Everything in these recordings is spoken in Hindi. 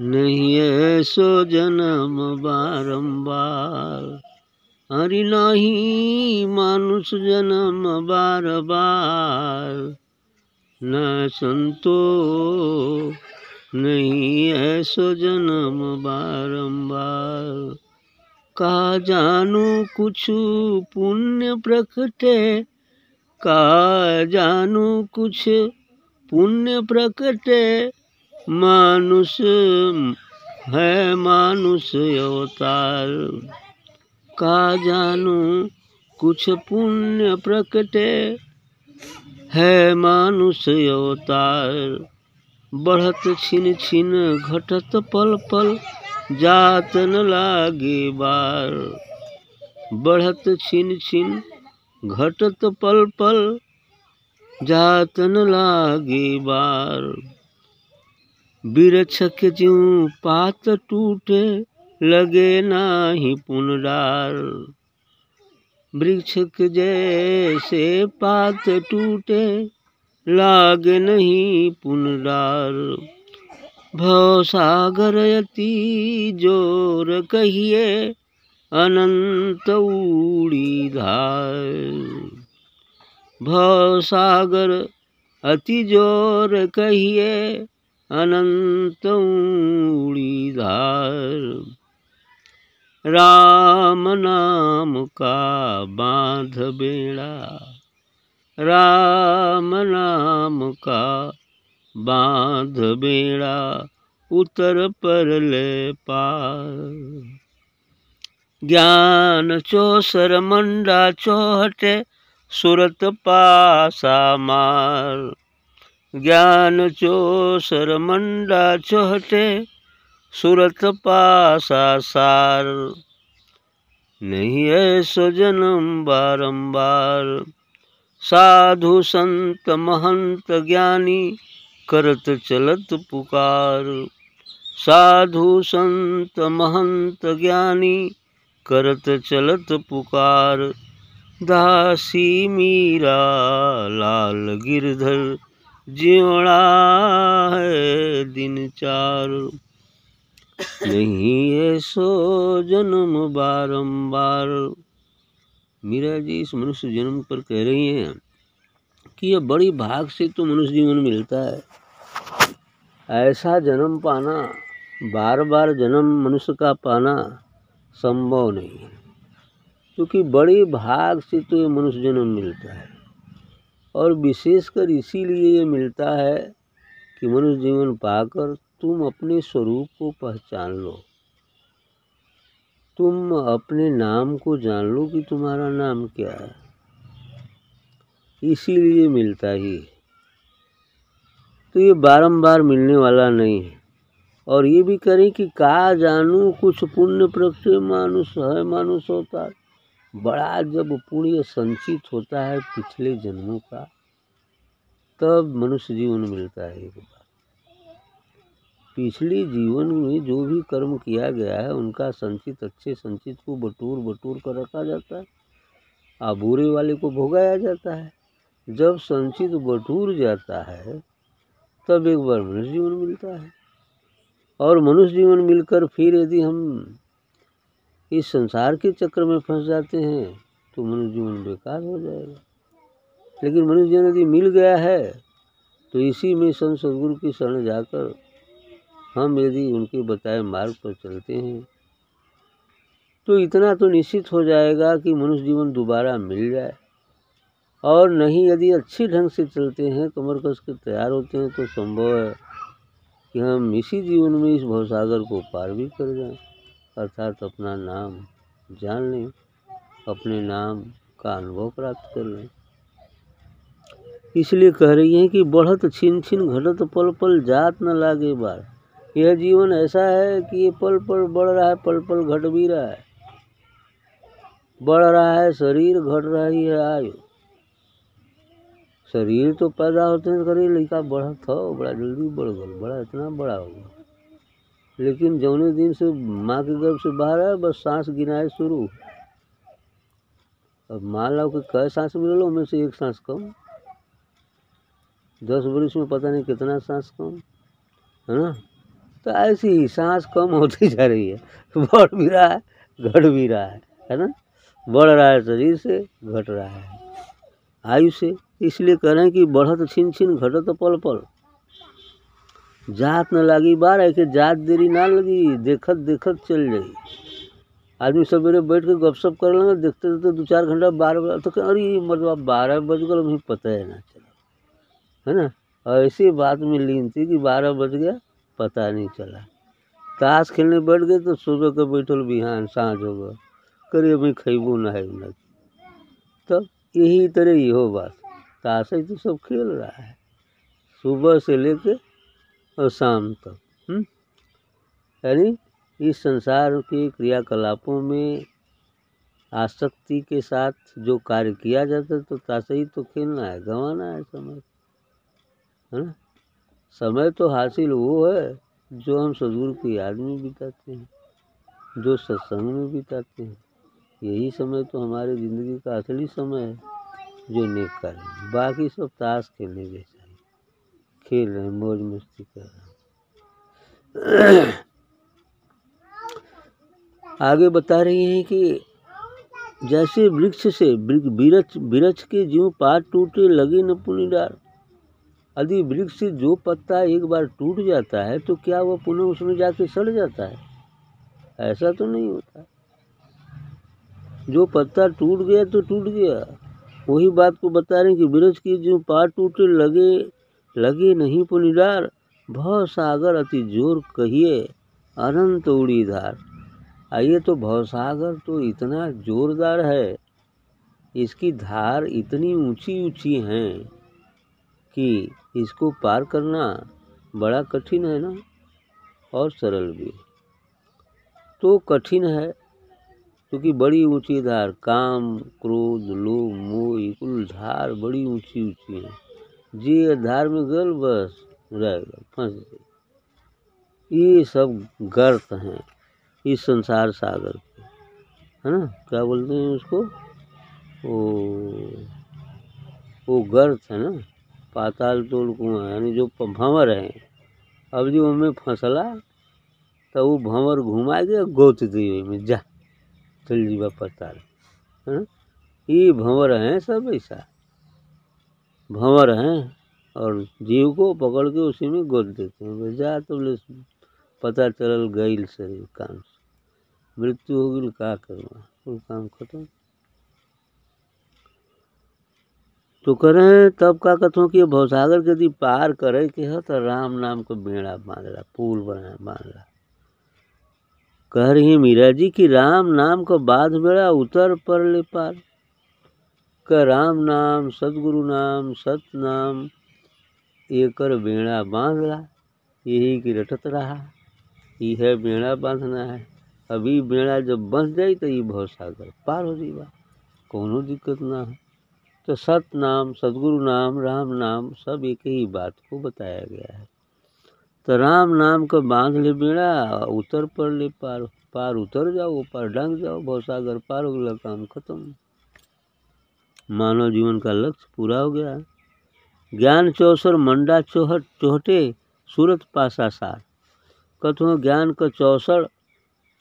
नहीं ऐसो जन्म बारंबार। हरि नहीं मानुष जन्म बार बार न संतो, नहीं ऐसो जन्म बारंबार। का जानू कुछ पुण्य प्रकटे का जानू कुछ पुण्य प्रकटे मानुष, है मानुष अवतार। का जानू, कुछ पुण्य प्रकटे, है मानुष अवतार। बढ़त छिन छिन, घटत पल पल, जात न लागे बार। बढ़त छिन छिन, घटत पल पल, जात न लागे बार। बिरछ के ज्यों पात टूटे, लगे नाही पुनरार। वृक्ष के जैसे पात टूटे, लागे नहीं पुनरार। भव सागर अति ज़ोर कहिए, अनंत उड़ी धार। भव सागर अति ज़ोर कहिए अनंत उड़ी धार राम नाम का बाँध बेड़ा। राम नाम का बाँध बेड़ा उतर पर ले पार। ज्ञान चौसर मंडा चौहटे सुरत पासा मार। ज्ञान चौसर मंडा चौहटे सुरत पासा सार। नहीं ऐसो जन्म बारंबार, साधु संत महंत ज्ञानी करत चलत पुकार। साधु संत महंत ज्ञानी करत चलत पुकार। दासी मीरा लाल गिरधर जियोड़ा है दिन चार। नहीं है सो जन्म बारंबार। मीरा जी, इस मनुष्य जन्म पर कह रही हैं कि यह बड़ी भाग से तो मनुष्य जीवन मिलता है। ऐसा जन्म पाना बार बार जन्म मनुष्य का पाना संभव नहीं है। क्योंकि बड़ी भाग से तो ये मनुष्य जन्म मिलता है। और विशेषकर इसीलिए ये मिलता है कि मनुष्य जीवन पाकर तुम अपने स्वरूप को पहचान लो। तुम अपने नाम को जान लो कि तुम्हारा नाम क्या है। इसीलिए मिलता ही तो ये बारंबार मिलने वाला नहीं है। और ये भी करें कि का जानू कुछ पुण्य प्रक्षे मानुष है, मानुष होता है। बड़ा जब पुण्य संचित होता है पिछले जन्मों का, तब मनुष्य जीवन मिलता है एक बार। पिछले जीवन में जो भी कर्म किया गया है, उनका संचित, अच्छे संचित को बटूर बटूर कर रखा जाता है, आ बुरे वाले को भोगाया जाता है। जब संचित बटूर जाता है, तब एक बार मनुष्य जीवन मिलता है। और मनुष्य जीवन मिलकर फिर यदि हम इस संसार के चक्र में फंस जाते हैं तो मनुष्य जीवन बेकार हो जाएगा। लेकिन मनुष्य जीवन यदि मिल गया है तो इसी में संत सदगुरु की शरण जाकर हम यदि उनके बताए मार्ग पर चलते हैं तो इतना तो निश्चित हो जाएगा कि मनुष्य जीवन दोबारा मिल जाए। और नहीं यदि अच्छे ढंग से चलते हैं कमर कस के तैयार होते हैं तो संभव है कि हम इसी जीवन में इस भवसागर को पार भी कर जाएँ। अर्थात अपना नाम जान लें, अपने नाम का अनुभव प्राप्त कर लें। इसलिए कह रही हैं कि बढ़त छिन छिन घटत पल पल जात न लागे बार। यह जीवन ऐसा है कि ये पल पल बढ़ रहा है पल पल घट भी रहा है। बढ़ रहा है, शरीर घट रही है, आयु। शरीर तो पैदा होते हैं करीब लड़का बढ़त हो, बड़ा जल्दी बढ़ गल बड़ा इतना बड़ा हो गया। लेकिन जौने दिन से माँ के गर्भ से बाहर आए बस सांस गिनाए शुरू। अब मान लो कि कै सांस मिल लो में से एक सांस कम। दस बरिस में पता नहीं कितना सांस कम, है ना? तो ऐसी ही सांस कम होती जा रही है। बढ़ भी रहा है, घट भी रहा है है ना? बढ़ रहा है शरीर से, घट रहा है। आयु से, इसलिए कह रहे हैं कि बढ़त छिन छिन, घटत पल पल। जात न लगी बार कि जात देरी ना लगी, देखत देखत चल जाई। आदमी सवेरे बैठ के गपशप कर लेंगे, देखते देखते दो चार घंटा, बारह बजे तो अरे मतलब बारह बज गए अभी पता है ना चला। है ना? और ऐसी बात में लीन थी कि बारह बज गया, पता नहीं चला। ताश खेलने बैठ गए तो सुबह के बैठल बिहान, साँझ हो गया। करे अभी खैबो ना है तब यही तरह हो बात। ताश ही तो सब खेल रहा है। सुबह से लेके और शाम तक हम्म? यानी इस संसार के क्रियाकलापों में आसक्ति के साथ जो कार्य किया जाता तो ताशा ही तो खेलना है, गंवाना है समय। है ना? समय तो हासिल वो है, जो हम सदगुरु की याद में बिताते हैं, जो सत्संग में बिताते हैं। यही समय तो हमारे ज़िंदगी का असली समय है, जो नेक कार्य बाकी सब ताश खेलने जैसा। खेल रहे मौज मस्ती कर रहे आगे बता रही हैं कि जैसे वृक्ष से वृक्ष बिरछ के ज्यों पात टूटे लगे न पुनि डार यदि वृक्ष से जो पत्ता एक बार टूट जाता है तो क्या वह पुनः उसमें जाके सड़ जाता है? ऐसा तो नहीं होता। जो पत्ता टूट गया तो टूट गया। वही बात को बता रहे हैं कि वृक्ष की जो पात टूटे लगे लगे नहीं पुनिडार भव सागर अति ज़ोर कहिए, अनंत उड़ी धार आइए तो भवसागर तो इतना जोरदार है। इसकी धार इतनी ऊँची ऊँची हैं कि इसको पार करना बड़ा कठिन है ना? और सरल भी। तो कठिन है, क्योंकि बड़ी ऊँची धार, काम, क्रोध, लोभ, मोह कुल धार बड़ी ऊँची ऊँची है। जे धार में गल बस रहेगा फंस ये सब गर्त हैं, इस संसार सागर के है ना? क्या बोलते हैं उसको? वो वो गर्त है ना? पाताल तोड़ कुआँ, यानी जो भंवर है। अब जो उनमें फंसला तो वो भंवर घुमा के गोत दी में, जा, चल जीवा पाताल है ना? ये भंवर हैं सब ऐसा। भंवर हैं और जीव को पकड़ के उसी में गोद देते हैं। जा तो बोले पता चलल गईल शरीर काम से। मृत्यु हो गई का करना कुल काम खत्म। तो करें तब का कथों कि भवसागर के यदि पार करे के है तो राम नाम को बेड़ा बांधला पुल बना बांधला। कह रही मीरा जी कि राम नाम को बाध बेड़ा उतर पर ले पार। का राम नाम, सदगुरु नाम, सत नाम एकर बेड़ा बाँध बांधला, यही की रटत रहा। यह बेड़ा बांधना है। अभी बेड़ा जब बंध जाए तो ये भवसागर पार हो जाइबा कोनो दिक्कत ना है। तो सत नाम, सदगुरु नाम, राम नाम, सब एक ही बात को बताया गया है। तो राम नाम का बाँध ले बेड़ा, उतर पर ले पार पार उतर जाओ, पार डंग जाओ भवसागर पार हो गया, काम खत्म। मानव जीवन का लक्ष्य पूरा हो गया ज्ञान चौसर, मंडा चौहट, चौहटे, सूरत पासा सार। कथो ज्ञान का चौसर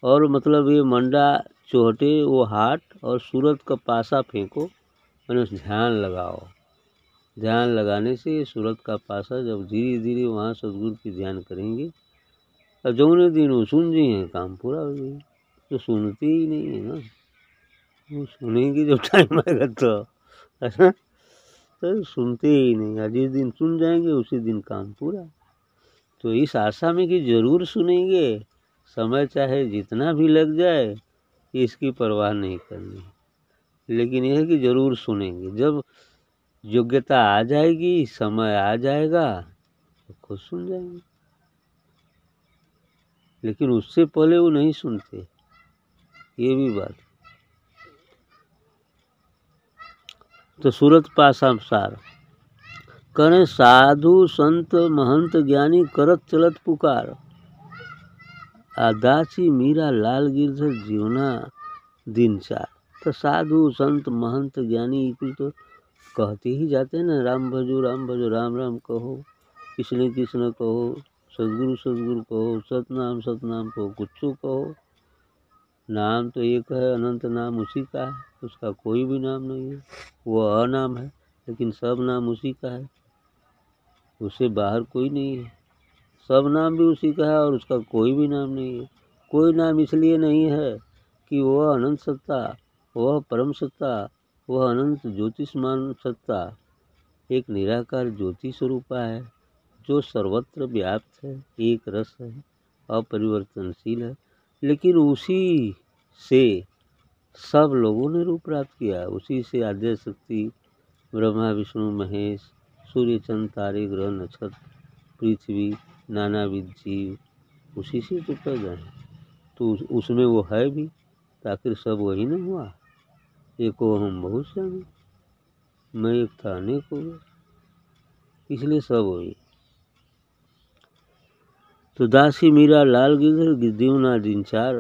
और मतलब ये मंडा, चौहटे, वो हाट और सूरत का पासा फेंको, मैंने ध्यान लगाओ। ध्यान लगाने से सूरत का पासा जब धीरे धीरे वहाँ सदगुरु की ध्यान करेंगे, और जौने दिन वो सुन जी हैं, काम पूरा हो जाएगा तो सुनते ही नहीं है ना। वो सुनेंगे जब टाइम आएगा तो। तो सुनते ही नहीं। आज जिस दिन सुन जाएँगे, उसी दिन काम पूरा। तो इस आशा में कि ज़रूर सुनेंगे। समय चाहे जितना भी लग जाए, इसकी परवाह नहीं करनी। लेकिन यह कि ज़रूर सुनेंगे। जब योग्यता आ जाएगी, समय आ जाएगा तो खुद सुन जाएँगे। लेकिन उससे पहले वो नहीं सुनते। ये भी बात तो सूरत सार करें साधु संत महंत ज्ञानी करत चलत पुकार। आदासी मीरा लाल गिरधर जीवना दिन चार तो साधु संत महंत ज्ञानी कुल तो कहते ही जाते हैं ना, राम भजो राम भजो, राम राम कहो, कृष्ण कृष्ण कहो, सदगुरु सदगुरु कहो, सतनाम सतनाम कहो कुछ कहो। नाम तो एक है, अनंत नाम उसी का है, उसका कोई भी नाम नहीं है। वो अनाम है, लेकिन सब नाम उसी का है। उससे बाहर कोई नहीं है। सब नाम भी उसी का है और उसका कोई भी नाम नहीं है। कोई नाम इसलिए नहीं है कि वह अनंत सत्ता, वह परम सत्ता, वह अनंत ज्योतिषमान सत्ता, एक निराकार ज्योति स्वरूपा है, जो सर्वत्र व्याप्त है, एक रस है, अपरिवर्तनशील है। लेकिन उसी से सब लोगों ने रूप प्राप्त किया। उसी से आद्य शक्ति, ब्रह्मा, विष्णु, महेश, सूर्य, चंद्र, तारे, ग्रह, नक्षत्र, पृथ्वी नानाविध जीव, उसी से तो पैदा है तो उसमें वो है भी तो आखिर सब वही नहीं हुआ। एक हम बहुत से मैं एक था अनेक हो गया इसलिए सब वही। तो दासी मीरा लाल गिदर गिद्दीवना दिन चार।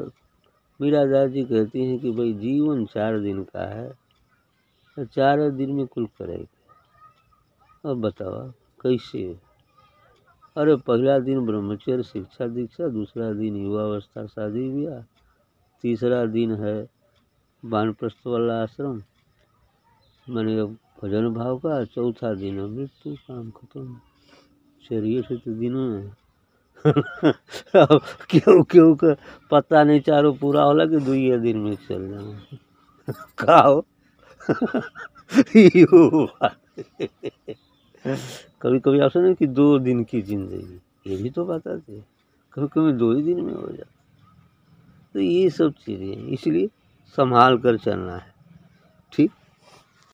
मीरा जी कहती हैं कि भाई जीवन चार दिन का है तो चार दिन में कुल करेगा अब बताओ, कैसे? अरे पहला दिन ब्रह्मचर्य शिक्षा दीक्षा, दूसरा दिन युवावस्था शादी ब्याह, तीसरा दिन है वानप्रस्थ वाला आश्रम। मैंने अब भजन भाव का, चौथा दिन है मृत्यु, काम खत्म। चलिए तो दिनों में क्यों क्यों का पता नहीं चारों पूरा होला कि दुई दिन में चल जाओ का हो? कभी कभी आप सुने कि दो दिन की ज़िंदगी। ये भी तो बताते कभी कभी दो ही दिन में हो जाता तो ये सब चीज़ें इसलिए संभाल कर चलना है। ठीक?